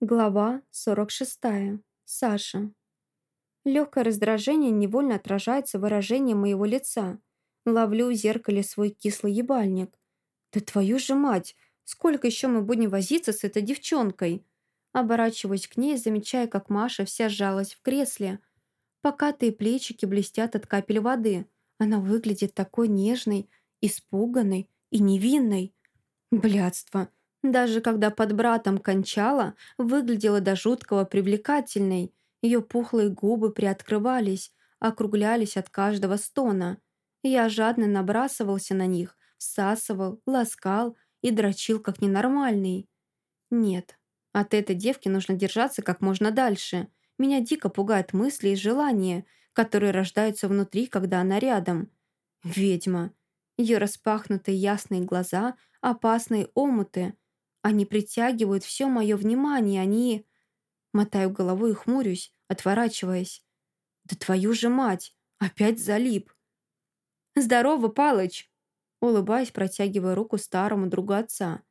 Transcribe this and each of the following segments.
Глава 46. Саша. Легкое раздражение невольно отражается выражением моего лица. Ловлю в зеркале свой кислый ебальник. Да твою же мать! Сколько еще мы будем возиться с этой девчонкой? Оборачиваюсь к ней, замечая, как Маша вся сжалась в кресле. Покатые плечики блестят от капель воды. Она выглядит такой нежной, испуганной и невинной. Блядство! Даже когда под братом кончала, выглядела до жуткого привлекательной. Ее пухлые губы приоткрывались, округлялись от каждого стона. Я жадно набрасывался на них, всасывал, ласкал и дрочил как ненормальный. Нет, от этой девки нужно держаться как можно дальше. Меня дико пугают мысли и желания, которые рождаются внутри, когда она рядом. Ведьма. Ее распахнутые ясные глаза, опасные омуты — они притягивают все мое внимание, они... Мотаю головой и хмурюсь, отворачиваясь. Да твою же мать! Опять залип! «Здорово, Палыч!» Улыбаясь, протягивая руку старому другу отца.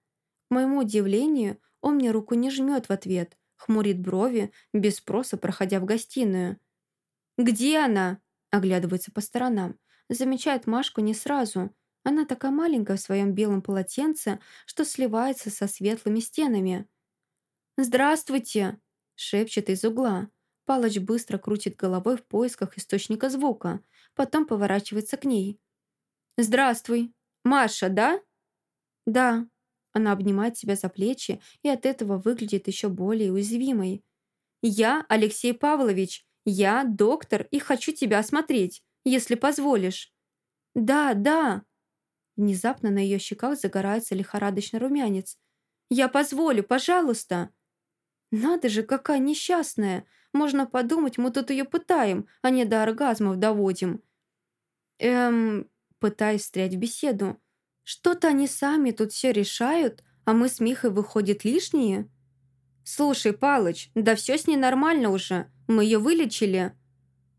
К моему удивлению, он мне руку не жмет в ответ, хмурит брови, без спроса проходя в гостиную. «Где она?» Оглядывается по сторонам. Замечает Машку не сразу, она такая маленькая в своем белом полотенце, что сливается со светлыми стенами. «Здравствуйте!» — шепчет из угла. Палыч быстро крутит головой в поисках источника звука, потом поворачивается к ней. «Здравствуй! Маша, да?» «Да». Она обнимает себя за плечи и от этого выглядит еще более уязвимой. «Я Алексей Павлович. Я доктор и хочу тебя осмотреть, если позволишь». «Да, да», Внезапно на ее щеках загорается лихорадочный румянец. «Я позволю, пожалуйста!» «Надо же, какая несчастная! Можно подумать, мы тут ее пытаем, а не до оргазмов доводим». «Эм...» Пытаюсь встрять в беседу. «Что-то они сами тут все решают, а мы с Михой, выходит, лишние?» «Слушай, Палыч, да все с ней нормально уже. Мы ее вылечили».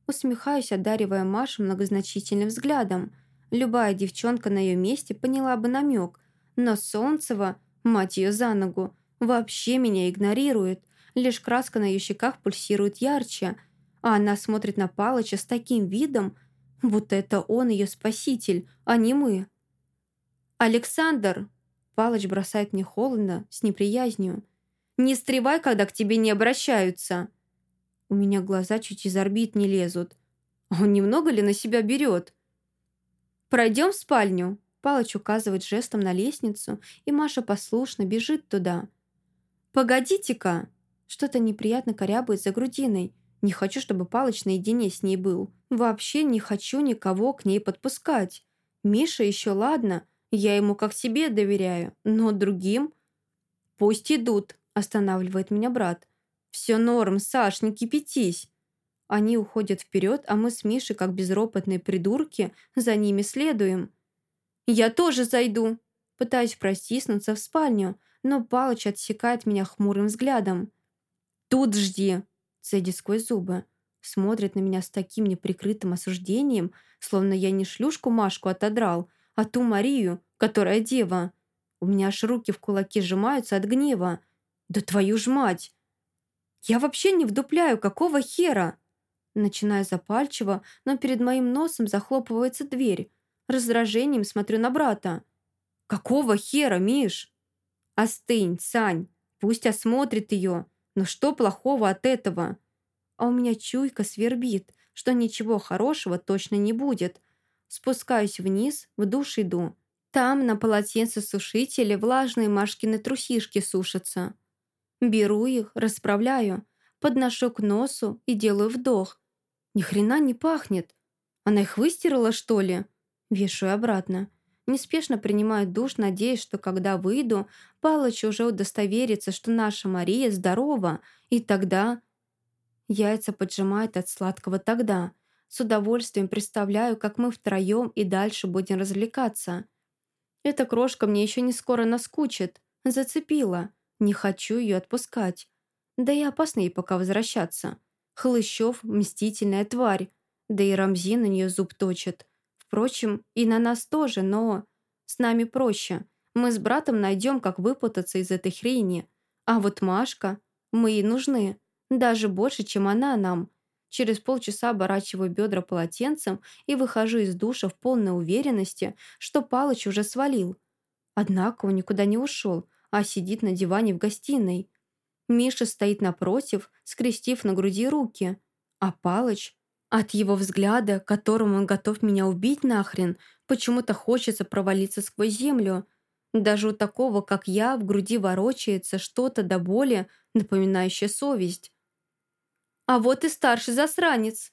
Усмехаюсь, одаривая Машу многозначительным взглядом – Любая девчонка на ее месте поняла бы намек, но Солнцева, мать ее за ногу, вообще меня игнорирует. Лишь краска на ее щеках пульсирует ярче, а она смотрит на Палыча с таким видом, будто это он ее спаситель, а не мы. «Александр!» Палыч бросает мне холодно, с неприязнью. «Не стревай, когда к тебе не обращаются!» У меня глаза чуть из орбит не лезут. Он немного ли на себя берет? «Пройдем в спальню?» Палыч указывает жестом на лестницу, и Маша послушно бежит туда. «Погодите-ка!» Что-то неприятно корябает за грудиной. Не хочу, чтобы Палыч наедине с ней был. Вообще не хочу никого к ней подпускать. Миша еще ладно, я ему как себе доверяю, но другим... «Пусть идут», — останавливает меня брат. «Все норм, Саш, не кипятись». Они уходят вперед, а мы с Мишей, как безропотные придурки, за ними следуем. «Я тоже зайду!» Пытаюсь протиснуться в спальню, но Палыч отсекает меня хмурым взглядом. «Тут жди!» Цедит сквозь зубы. Смотрит на меня с таким неприкрытым осуждением, словно я не шлюшку Машку отодрал, а ту Марию, которая дева. У меня аж руки в кулаки сжимаются от гнева. «Да твою ж мать!» «Я вообще не вдупляю, какого хера?» Начинаю запальчиво, но перед моим носом захлопывается дверь. Раздражением смотрю на брата. «Какого хера, Миш?» «Остынь, Сань, пусть осмотрит ее. Но что плохого от этого?» А у меня чуйка свербит, что ничего хорошего точно не будет. Спускаюсь вниз, в душ иду. Там на полотенце сушителе влажные Машкины трусишки сушатся. Беру их, расправляю, подношу к носу и делаю вдох. Ни хрена не пахнет. Она их выстирала, что ли? Вешаю обратно. Неспешно принимаю душ, надеясь, что когда выйду, Палыч уже удостоверится, что наша Мария здорова, и тогда... Яйца поджимает от сладкого тогда. С удовольствием представляю, как мы втроем и дальше будем развлекаться. Эта крошка мне еще не скоро наскучит. Зацепила. Не хочу ее отпускать. Да и опасно ей пока возвращаться. Хлыщев – мстительная тварь, да и Рамзи на нее зуб точит. Впрочем, и на нас тоже, но с нами проще. Мы с братом найдем, как выпутаться из этой хрени. А вот Машка, Мы ей нужны, даже больше, чем она нам. Через полчаса оборачиваю бедра полотенцем и выхожу из душа в полной уверенности, что Палыч уже свалил. Однако он никуда не ушел, а сидит на диване в гостиной. Миша стоит напротив, скрестив на груди руки. А Палыч, от его взгляда, которым он готов меня убить нахрен, почему-то хочется провалиться сквозь землю. Даже у такого, как я, в груди ворочается что-то до боли, напоминающее совесть. «А вот и старший засранец!»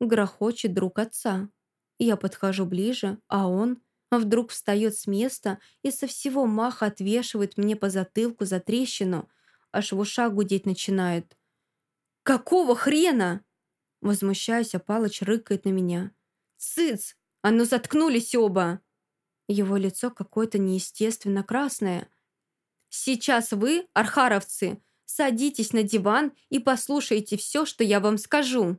Грохочет друг отца. Я подхожу ближе, а он вдруг встает с места и со всего маха отвешивает мне по затылку за трещину, аж в ушах гудеть начинает. «Какого хрена?» Возмущаюсь, а Палыч рыкает на меня. «Цыц! А ну заткнулись оба!» Его лицо какое-то неестественно красное. «Сейчас вы, архаровцы, садитесь на диван и послушайте все, что я вам скажу!»